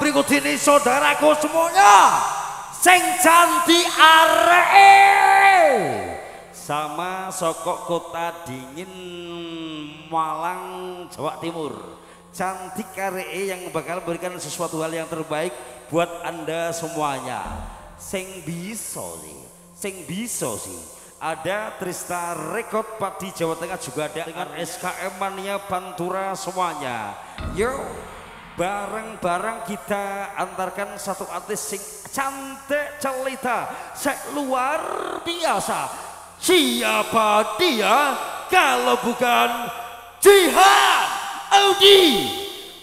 Berikut ini saudaraku semuanya. Sing cantik aree. Sama sokok kota dingin Malang, Jawa Timur. Cantik aree yang bakal berikan sesuatu hal yang terbaik buat Anda semuanya. Sing bisa sih, sing bisa sih. Ada Trista Rekod Padi Jawa Tengah juga ada dengan SKM Mania Pantura semuanya. Yo, bareng-bareng kita antarkan satu artis sing cantik celita, sek luar biasa. Siapa dia kalau bukan Jihad Audi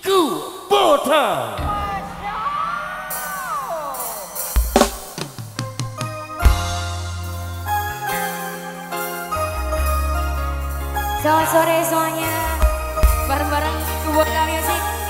Kubota. Selamat sore semuanya Bareng-bareng buat kalian sih